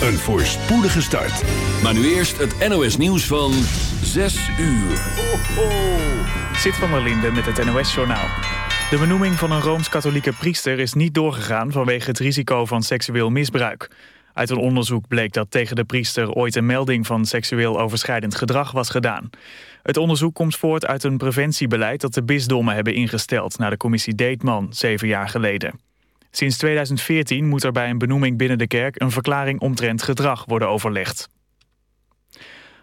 Een voorspoedige start. Maar nu eerst het NOS nieuws van 6 uur. Ho, ho. Zit van der Linde met het NOS-journaal. De benoeming van een Rooms-Katholieke priester is niet doorgegaan... vanwege het risico van seksueel misbruik. Uit een onderzoek bleek dat tegen de priester ooit een melding van seksueel overschrijdend gedrag was gedaan. Het onderzoek komt voort uit een preventiebeleid dat de bisdommen hebben ingesteld naar de commissie Deetman zeven jaar geleden. Sinds 2014 moet er bij een benoeming binnen de kerk een verklaring omtrent gedrag worden overlegd.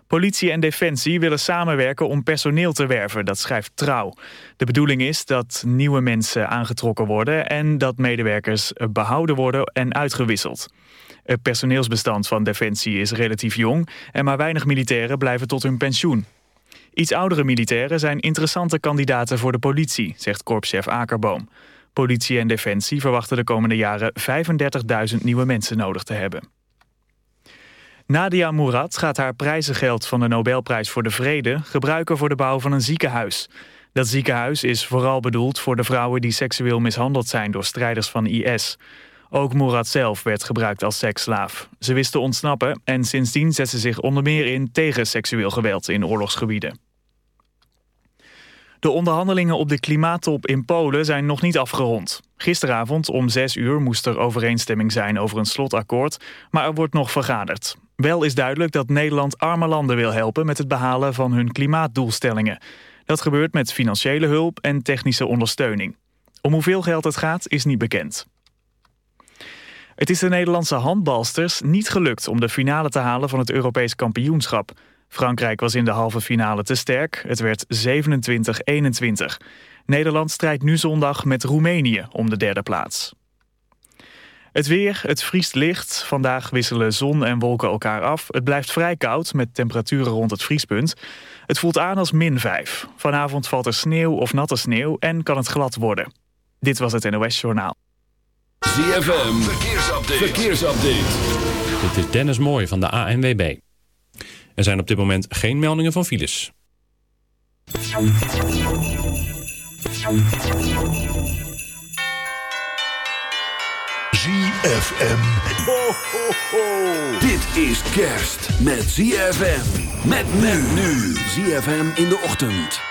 Politie en Defensie willen samenwerken om personeel te werven, dat schrijft Trouw. De bedoeling is dat nieuwe mensen aangetrokken worden en dat medewerkers behouden worden en uitgewisseld. Het personeelsbestand van Defensie is relatief jong en maar weinig militairen blijven tot hun pensioen. Iets oudere militairen zijn interessante kandidaten voor de politie, zegt korpschef Akerboom. Politie en Defensie verwachten de komende jaren 35.000 nieuwe mensen nodig te hebben. Nadia Murad gaat haar prijzengeld van de Nobelprijs voor de Vrede gebruiken voor de bouw van een ziekenhuis. Dat ziekenhuis is vooral bedoeld voor de vrouwen die seksueel mishandeld zijn door strijders van IS. Ook Murad zelf werd gebruikt als seksslaaf. Ze wist te ontsnappen en sindsdien zet ze zich onder meer in tegen seksueel geweld in oorlogsgebieden. De onderhandelingen op de klimaattop in Polen zijn nog niet afgerond. Gisteravond om 6 uur moest er overeenstemming zijn over een slotakkoord, maar er wordt nog vergaderd. Wel is duidelijk dat Nederland arme landen wil helpen met het behalen van hun klimaatdoelstellingen. Dat gebeurt met financiële hulp en technische ondersteuning. Om hoeveel geld het gaat is niet bekend. Het is de Nederlandse handbalsters niet gelukt om de finale te halen van het Europees kampioenschap. Frankrijk was in de halve finale te sterk. Het werd 27-21. Nederland strijdt nu zondag met Roemenië om de derde plaats. Het weer, het vriest licht. Vandaag wisselen zon en wolken elkaar af. Het blijft vrij koud met temperaturen rond het vriespunt. Het voelt aan als min 5. Vanavond valt er sneeuw of natte sneeuw en kan het glad worden. Dit was het NOS Journaal. ZFM, verkeersupdate. verkeersupdate. Dit is Dennis Mooij van de ANWB. Er zijn op dit moment geen meldingen van files. ZFM. Ho, ho, ho. Dit is kerst met ZFM. Met men nu. ZFM in de ochtend.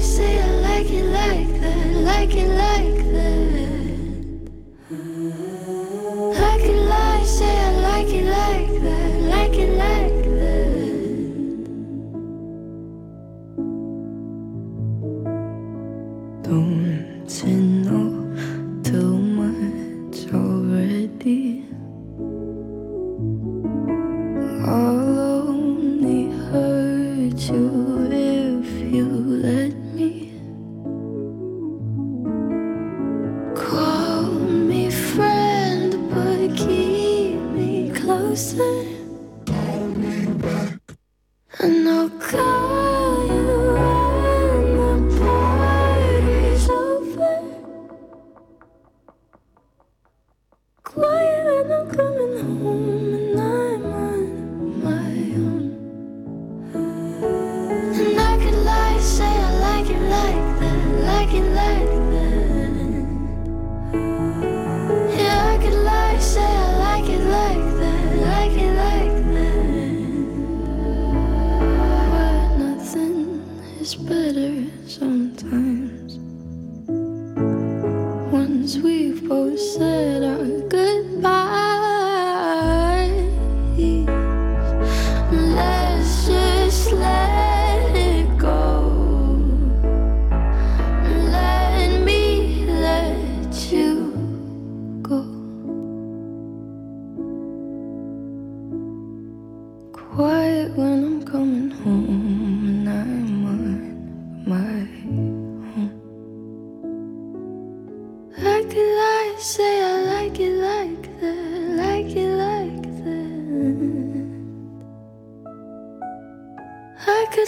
Say I like it like that, like it like that.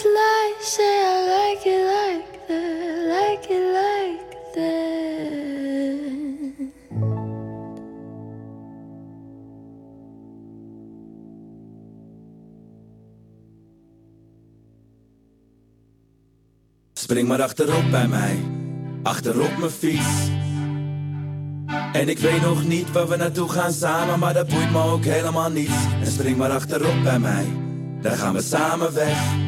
Say like it like that, like it like. Spring maar achterop bij mij, achterop mijn fiets. En ik weet nog niet waar we naartoe gaan samen, maar dat boeit me ook helemaal niets. En spring maar achterop bij mij, dan gaan we samen weg.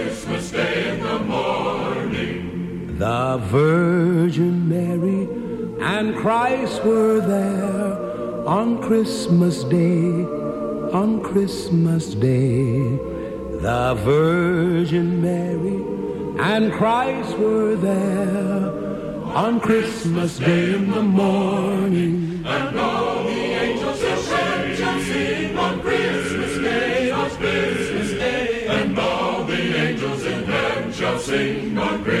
The Virgin Mary and Christ were there on Christmas Day, on Christmas Day. The Virgin Mary and Christ were there on Christmas Day in the morning. And all the angels shall shout, sing on Christmas Day, on Christmas Day. And all the angels in heaven shall sing on Christmas Day.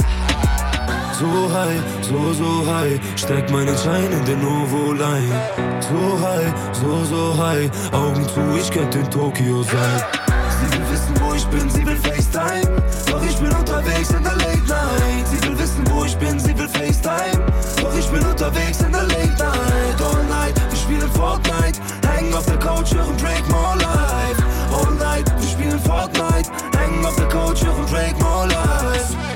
So high, so, so high, steck meinen Schein in den Ovo-Line. So high, so, so high, Augen zu, ich könnte in Tokio sein. Sie will wissen, wo ich bin, sie will FaceTime. Doch ich bin unterwegs in der Late Night. Sie will wissen, wo ich bin, sie will FaceTime. Doch ich bin unterwegs in der Late Night. All night, wir spielen Fortnite. Hängen auf der Couch, hören Drake More Life.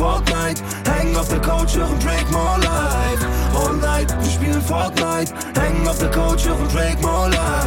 Fortnite. Hängen auf der Couch, hören Drake More Life. All night, wir spielen Fortnite. Hängen auf der Couch, hören Drake More Life.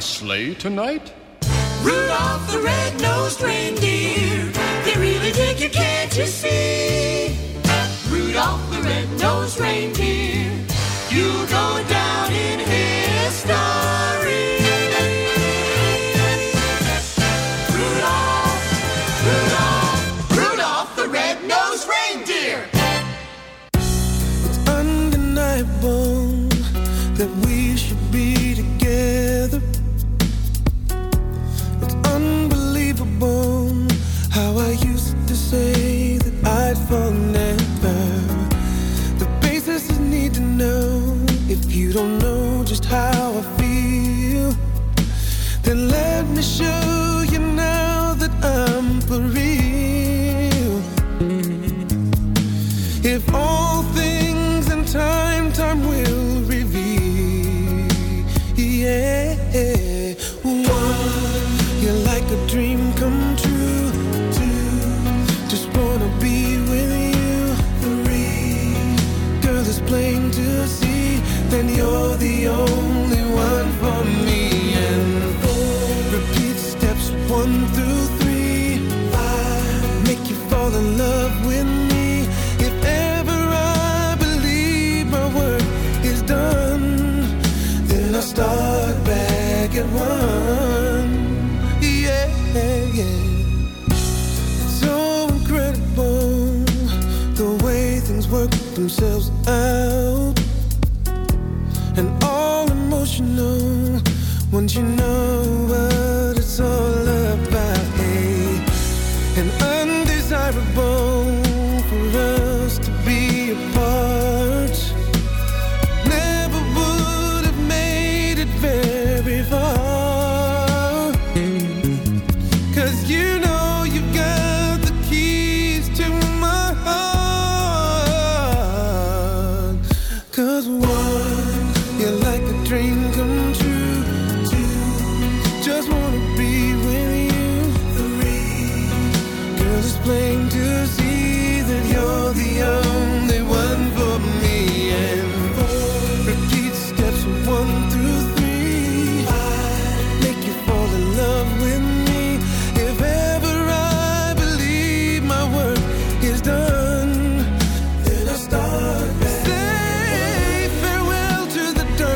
Slay tonight?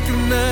looking at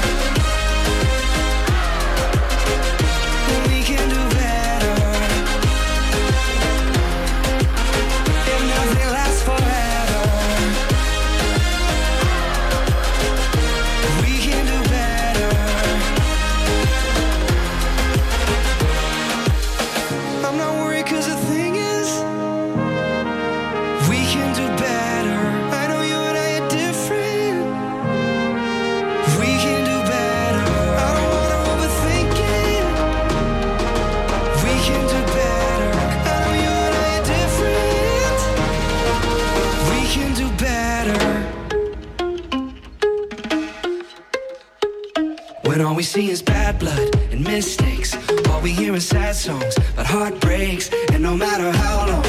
is bad blood and mistakes. All we hear is sad songs but heartbreaks. And no matter how long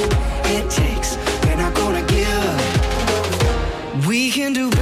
it takes, we're not gonna give up. We can do better.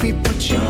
Baby, put your